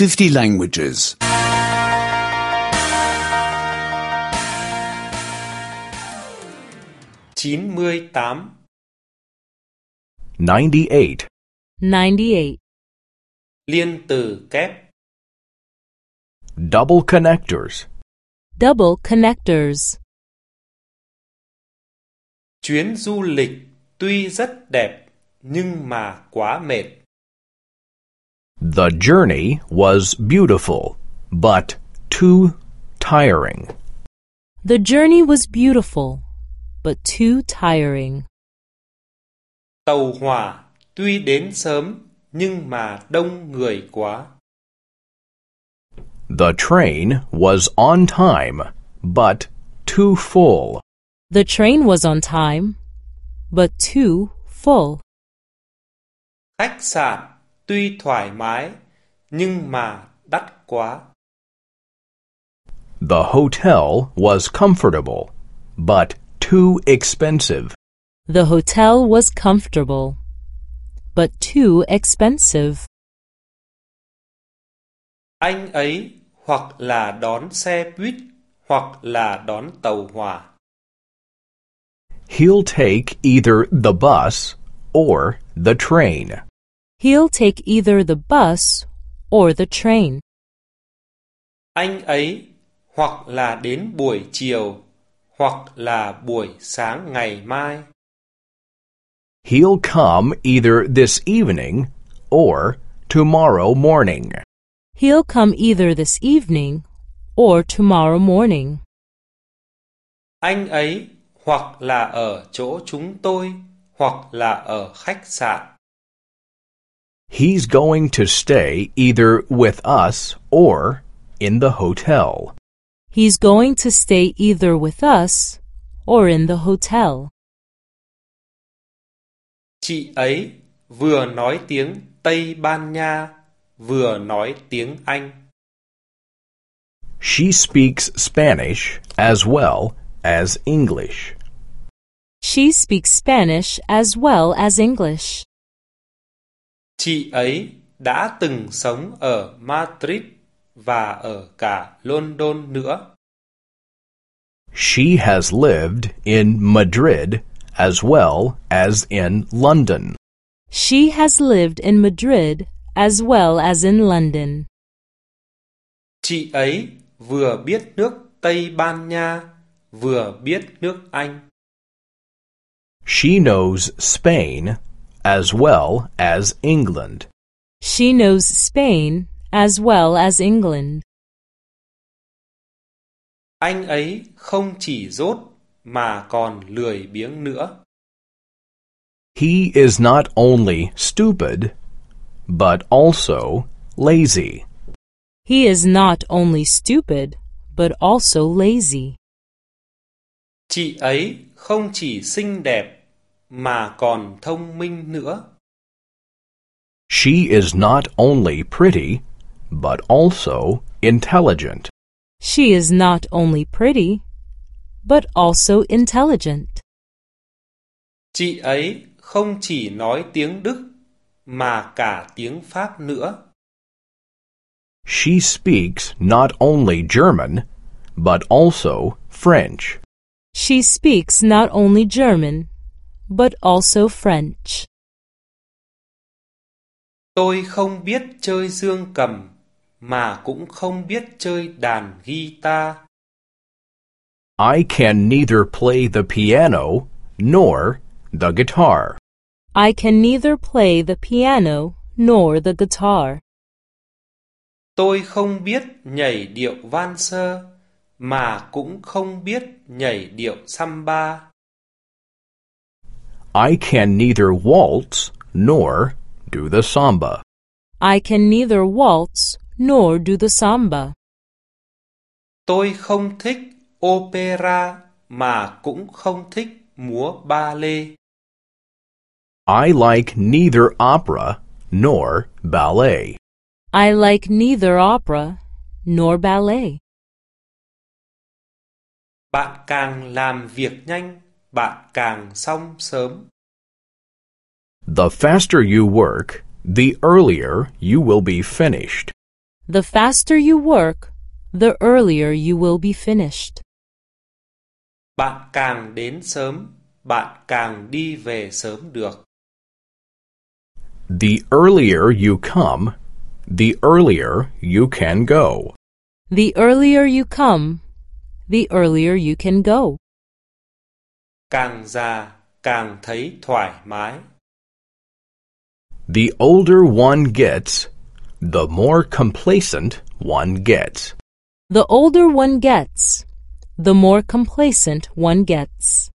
50 languages. 98 98. 98. Liên từ kép Double connectors. Double connectors. Chuyến du lịch tuy rất đẹp nhưng mà quá mệt. The journey was beautiful, but too tiring. The journey was beautiful, but too tiring. Tàu hỏa tuy đến sớm nhưng mà đông người quá. The train was on time, but too full. The train was on time, but too full. Khách sạn tuy thoải mái nhưng mà đắt quá. The hotel was comfortable, but too expensive. The hotel was comfortable, but too expensive. Anh ấy hoặc là đón xe buýt hoặc là đón tàu hỏa. He'll take either the bus or the train. He'll take either the bus or the train. Anh ấy hoặc là đến buổi chiều hoặc là buổi sáng ngày mai. He'll come either this evening or tomorrow morning. He'll come either this evening or tomorrow morning. Anh ấy hoặc là ở chỗ chúng tôi hoặc là ở khách sạn. He's going to stay either with us or in the hotel. He's going to stay either with us or in the hotel. Chị ấy vừa nói tiếng Tây Ban Nha, vừa nói tiếng Anh. She speaks Spanish as well as English. She speaks Spanish as well as English. Chị ấy đã từng sống ở Madrid và ở cả London nữa. She has lived in Madrid as well as in London. She has lived in Madrid as well as in London. Chị ấy vừa biết nước Tây Ban Nha, vừa biết nước Anh. She knows Spain as well as England. She knows Spain as well as England. Anh ấy không chỉ dốt mà còn lười biếng nữa. He is not only stupid, but also lazy. He is not only stupid, but also lazy. Chị ấy không chỉ xinh đẹp mà còn thông minh nữa. She is not only pretty, but also intelligent. She is not only pretty, but also intelligent. Chị ấy không chỉ nói tiếng Đức mà cả tiếng Pháp nữa. She speaks not only German, but also French. She speaks not only German, but also French. Tôi không biết chơi dương cầm mà cũng không biết chơi đàn guitar. I can neither play the piano nor the guitar. I can neither play the piano nor the guitar. Tôi không biết nhảy điệu van sơ mà cũng không biết nhảy điệu samba. I can neither waltz nor do the samba. I can neither waltz nor do the samba. Tôi không thích opera mà cũng không thích múa ballet. I like neither opera nor ballet. I like neither opera nor ballet. Bạn càng làm việc nhanh, bạn càng xong sớm. The faster you work, the earlier you will be finished. The faster you work, the earlier you will be finished. Bạn càng đến sớm, bạn càng đi về sớm được. The earlier you come, the earlier you can go. The earlier you come, the earlier you can go. Càng già, càng thấy thoải mái. The older one gets, the more complacent one gets. The older one gets, the more complacent one gets.